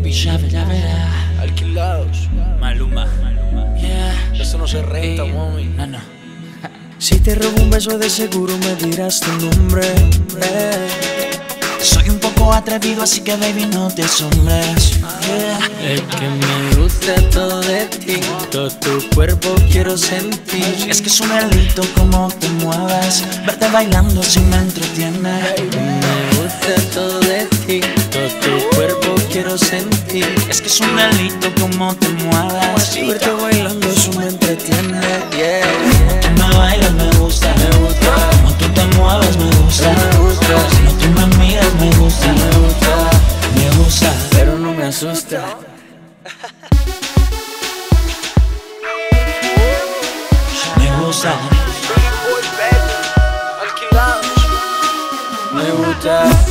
baby. Ya verá, verá. Alquilados. Maluma. Yeah. Eso no se renta, mami. No, no. Si te robo un beso, de seguro me dirás tu nombre. Eh. Soy un poco atrevido, así que baby no te asombres. Yeah. Es que me gusta todo de ti, todo tu cuerpo quiero sentir. Es que es un delito como te mueves. Verte bailando si me entretiene. Me gusta todo de ti, todo tu cuerpo quiero sentir. Es que es un delito como te mueves. Verte bailando eso me entretiene. Yeah, Tú me bailas, me gusta. Me gusta, Como tú te mueves, me gusta. me gusta, Como tú me miras, me gusta. me gusta, Me gusta. pero no me asusta. Me gusta. Me gusta.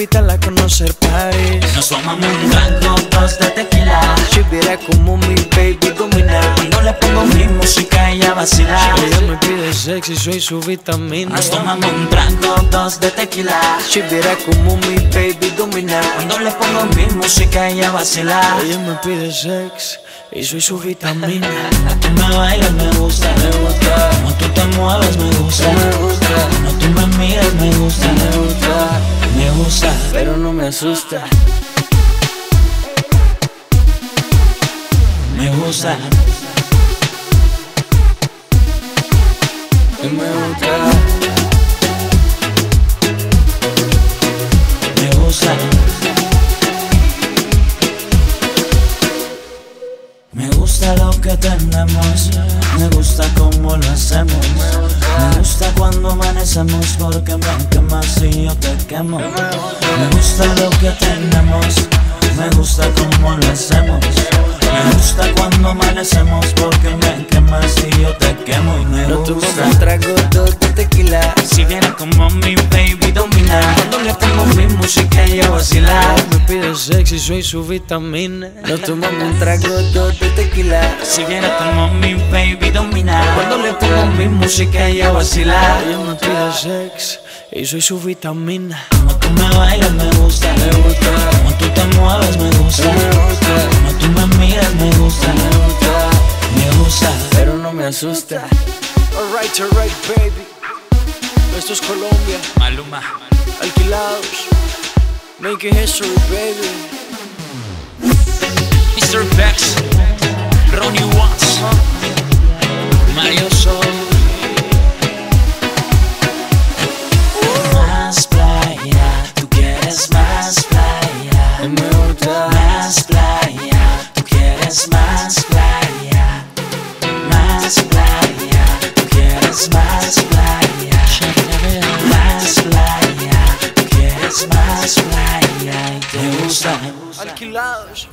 Invitarla a conocer París. Nos tomamos un trago, dos de tequila. Si viera como mi baby domina. Cuando le pongo mi música, ella vacila. Ella me pide sexy, soy su vitamina. Nos tomamos un trago, dos de tequila. Si viera como mi baby domina. Cuando le pongo mi música, ella vacila. Ella me pide sex y soy su vitamina. Tú me bailas, me gusta. Me gusta, Como tú te mueves, me gusta. me gusta, Cuando tú me miras, me gusta. me gusta, Gusta. pero no me asusta. Me gusta. Y me gusta, Me gusta. Me gusta lo que tenemos, me gusta cómo lo hacemos. Me gusta cuando amanecemos porque me quemas y yo te quemo. Me gusta lo que tenemos, me gusta cómo lo hacemos. Me gusta cuando amanecemos porque me quemas y yo te quemo y me gusta. un trago, dos de tequila. Si viene como mi baby domina Cuando le pongo mi música ella vacila Me pide sexy, soy su vitamina. No tomamos un trago, dos de tequila. Si viene como mi baby domina Le pongo mi música ella vacila Ella me pide sex y soy su vitamina. Como tú me bailas me gusta Me gusta, Como tú te mueves me gusta me gusta, Como tú me miras me gusta me gusta, Me gusta pero no me asusta. Alright, alright, baby. Esto es Colombia, Maluma alquilados. Making history, baby. Mr. Bex Ronnie Watts más gusta. Alquilados.